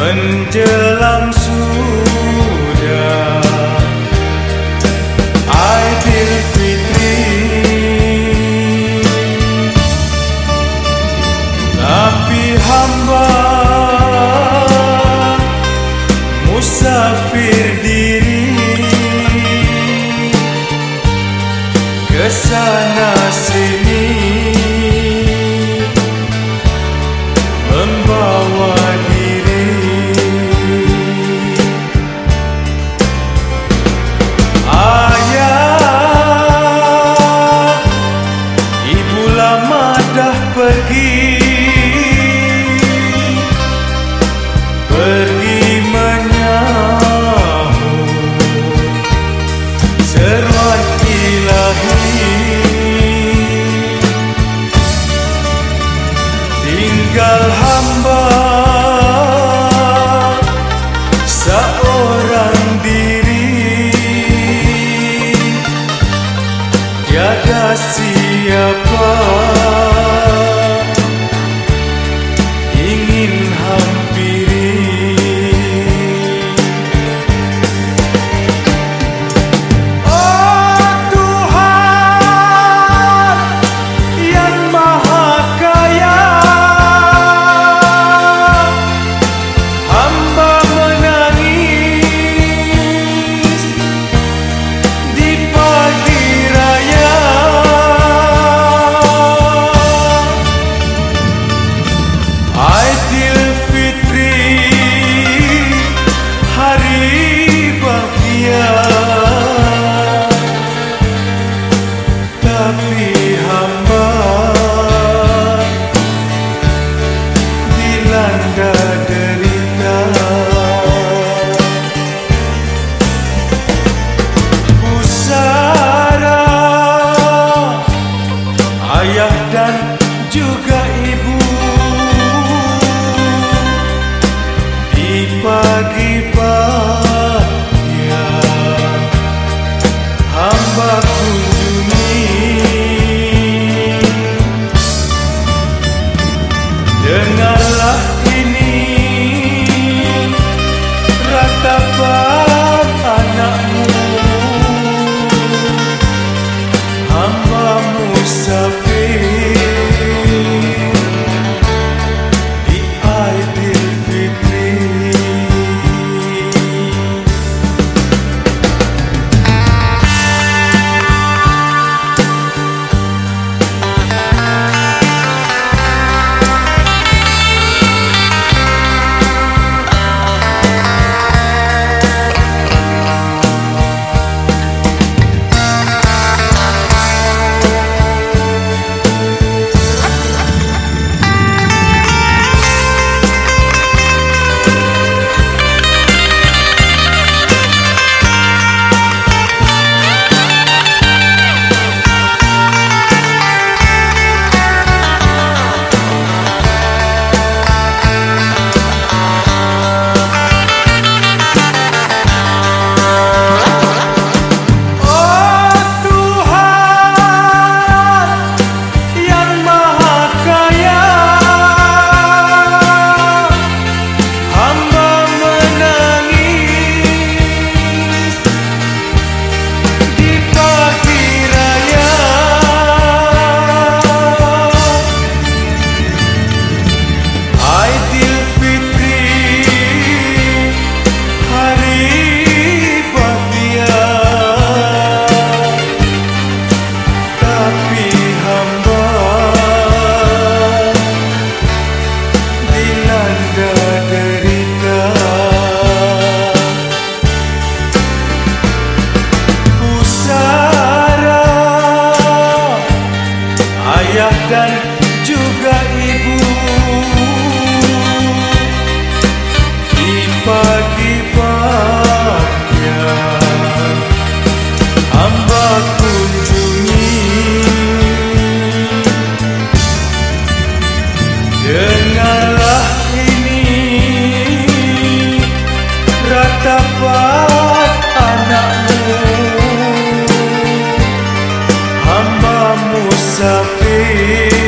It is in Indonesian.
menjelang sudah Aidilfitri tapi hamba musafir diri. Ke sana sini pergi menyambut seruan ilahi tinggal hamba. Seorang diri. Tiada siapa tapi hamba Ama Musafa Dengarlah ini Ratapan anakmu. Hamba musafir